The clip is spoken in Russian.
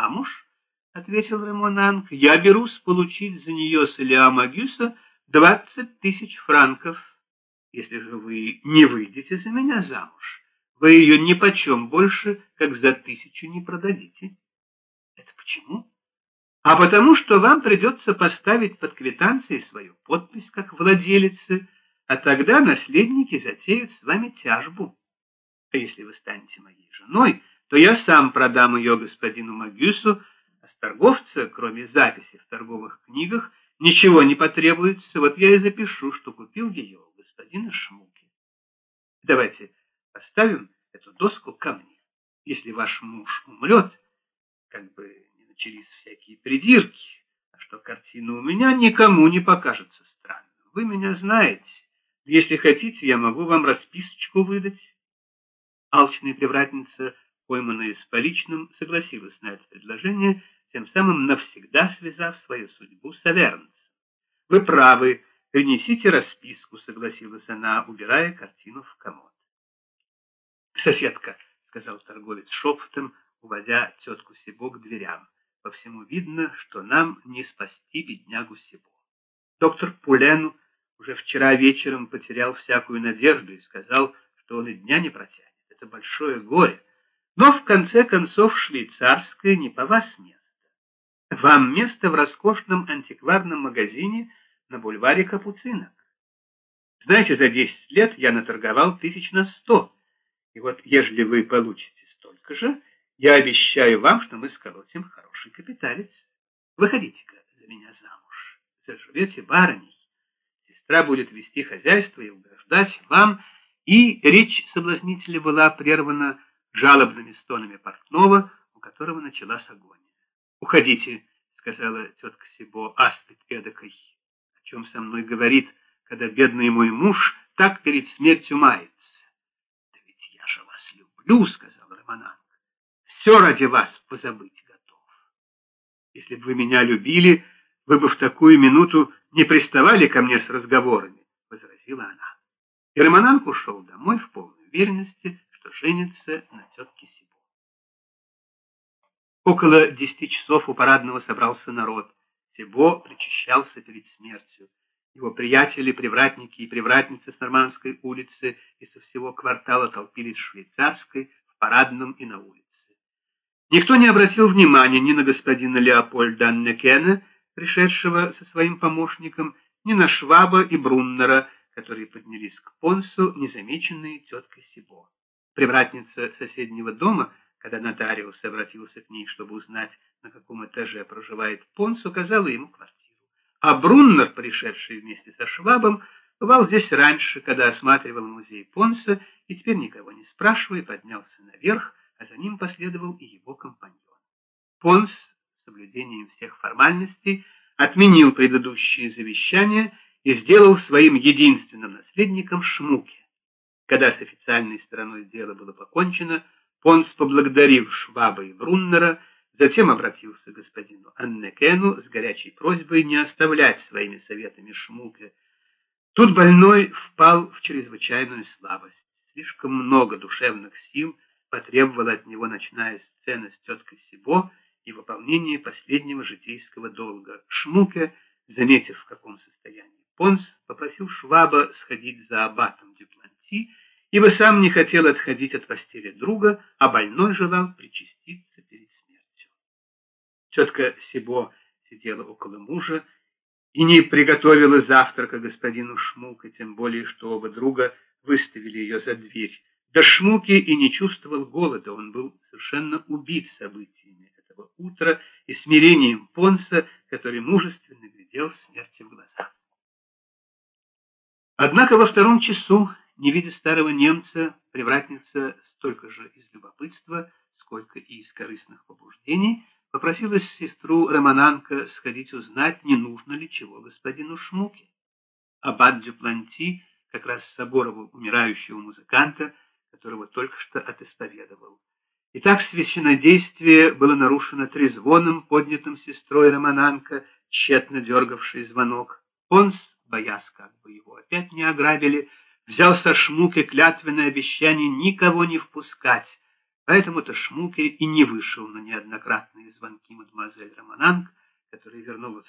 замуж, — ответил Ремонанг, — я берусь получить за нее с Илиа Магюса двадцать тысяч франков. Если же вы не выйдете за меня замуж, вы ее ни почем больше, как за тысячу не продадите. Это почему? А потому что вам придется поставить под квитанцией свою подпись как владелицы, а тогда наследники затеют с вами тяжбу. А если вы станете моей женой, то я сам продам ее господину Магюсу, а с торговца, кроме записи в торговых книгах, ничего не потребуется. Вот я и запишу, что купил ее у господина Шмуки. Давайте оставим эту доску ко мне. Если ваш муж умрет, как бы не начались всякие придирки, а что картина у меня никому не покажется странной. Вы меня знаете. Если хотите, я могу вам расписочку выдать. Алчная привратница, пойманная с поличным, согласилась на это предложение, тем самым навсегда связав свою судьбу с Авернцем. «Вы правы, принесите расписку», — согласилась она, убирая картину в комод. «Соседка», — сказал торговец шепотом, уводя тетку Сибо к дверям, — «по всему видно, что нам не спасти беднягу Сибо. Доктор Пулену уже вчера вечером потерял всякую надежду и сказал, что он и дня не протянет это большое горе. Но в конце концов швейцарское не по вас место. Вам место в роскошном антикварном магазине на бульваре Капуцинок. Знаете, за десять лет я наторговал тысяч на сто. И вот, ежели вы получите столько же, я обещаю вам, что мы сколотим хороший капиталец. Выходите-ка за меня замуж. Заживете барыней. Сестра будет вести хозяйство и угождать вам, и речь соблазнителя была прервана жалобными стонами портного, у которого началась агония. «Уходите», — сказала тетка Сибо, аспид эдакой, о чем со мной говорит, когда бедный мой муж так перед смертью мается. «Да ведь я же вас люблю», — сказал Романанг. «Все ради вас позабыть готов. Если бы вы меня любили, вы бы в такую минуту не приставали ко мне с разговорами», — возразила она. И Романанг ушел домой в полной уверенности, женится на тетке Сибо. Около десяти часов у парадного собрался народ. Сибо причащался перед смертью. Его приятели, привратники и привратницы с Нормандской улицы и со всего квартала толпились в Швейцарской, в Парадном и на улице. Никто не обратил внимания ни на господина Леопольда Аннекена, пришедшего со своим помощником, ни на Шваба и Бруннера, которые поднялись к Понсу, незамеченные теткой Сибо. Привратница соседнего дома, когда нотариус обратился к ней, чтобы узнать, на каком этаже проживает Понс, указала ему квартиру. А Бруннер, пришедший вместе со Швабом, бывал здесь раньше, когда осматривал музей Понса, и теперь, никого не спрашивая, поднялся наверх, а за ним последовал и его компаньон. Понс, соблюдением всех формальностей, отменил предыдущие завещания и сделал своим единственным наследником Шмуке. Когда с официальной стороной дела было покончено, Понс, поблагодарив Шваба и Бруннера, затем обратился к господину Аннекену с горячей просьбой не оставлять своими советами Шмуке. Тут больной впал в чрезвычайную слабость. Слишком много душевных сил потребовала от него ночная сцена с теткой Сибо и выполнение последнего житейского долга. Шмуке, заметив, в каком состоянии Понс попросил Шваба сходить за аббатом Дюпланти, ибо сам не хотел отходить от постели друга, а больной желал причаститься перед смертью. Тетка Сибо сидела около мужа и не приготовила завтрака господину Шмука, тем более, что оба друга выставили ее за дверь. До Шмуки и не чувствовал голода, он был совершенно убит событиями этого утра и смирением Понса, который мужественно глядел смерти в глаза. Однако во втором часу, не видя старого немца, привратница столько же из любопытства, сколько и из корыстных побуждений, попросила сестру Романанка сходить узнать, не нужно ли чего господину Шмуке. Аббат Дюпланти как раз соборовал умирающего музыканта, которого только что отисповедовал. Итак, священнодействие было нарушено трезвоном, поднятым сестрой Романанка, тщетно дергавший звонок. Он боясь, как бы его опять не ограбили, взял со шмуки клятвенное обещание никого не впускать, Поэтому-то Шмуке и не вышел на неоднократные звонки мадемуазель Романанг, которая вернулась